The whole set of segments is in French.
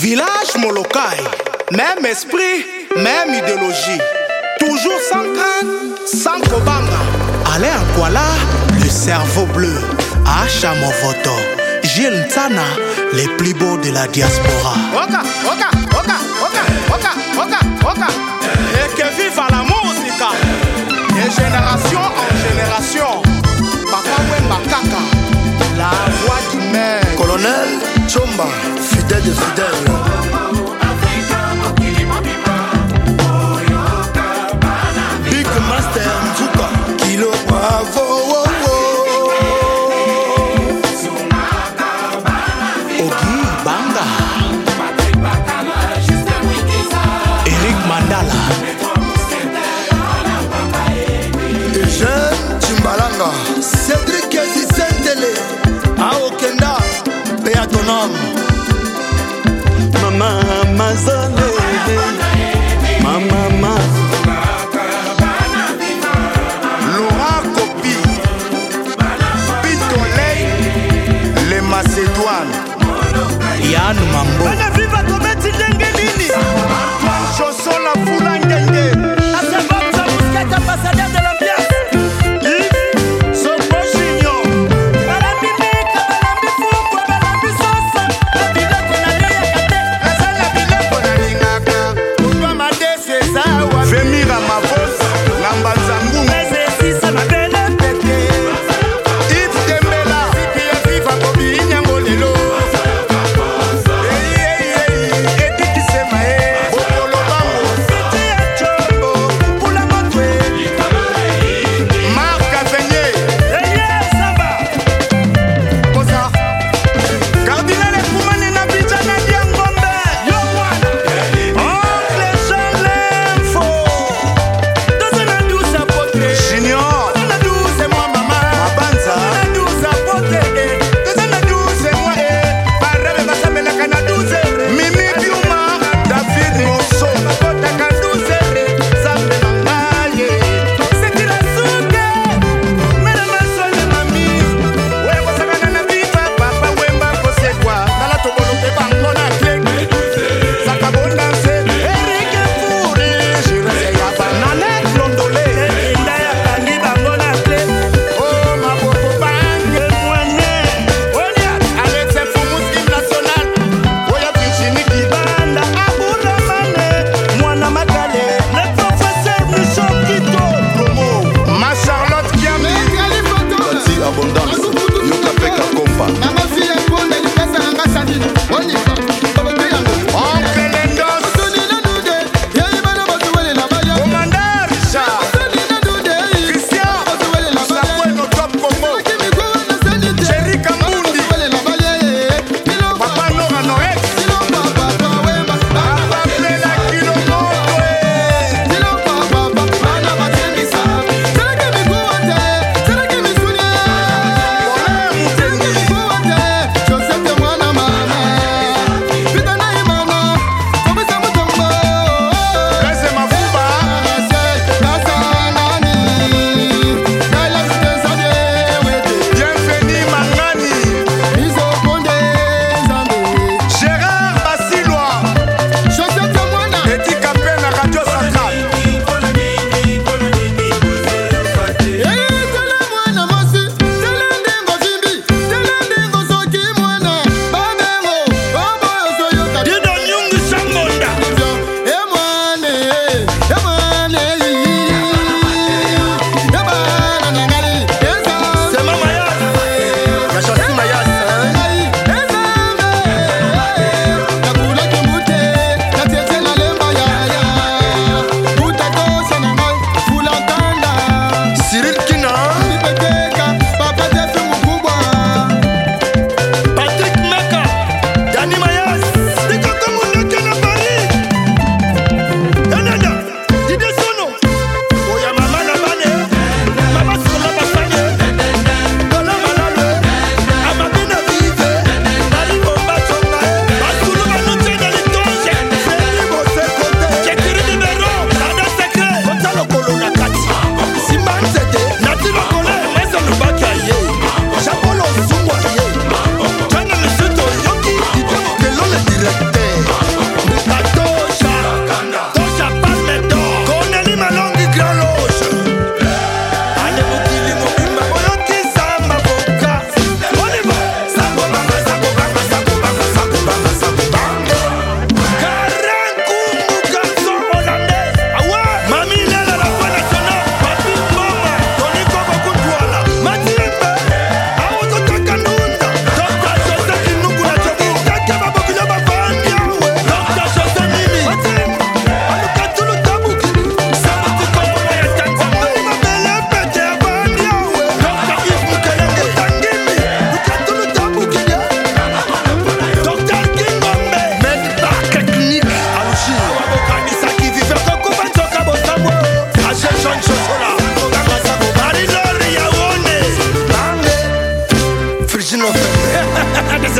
Village Molokai, même esprit, même idéologie. Toujours sans crainte, sans kobanga. Allez à Kuala, le cerveau bleu. Acha Movoto, Gilles Ntana, les plus beaux de la diaspora. Oka, oka, oka, oka, oka, oka, oka. Et que vive à la musique. De génération en génération. Papa Wemba Kaka, la voix du maire. Colonel Chomba. Big Master Mzuka, Kilo Bravo. Oh, oh, oh. Banga, Eric Mandala, Eugène Chimbalanga, Cédric Aokenda, mama mazalele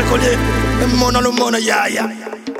Collier, and Mona Lumona, yeah, yeah.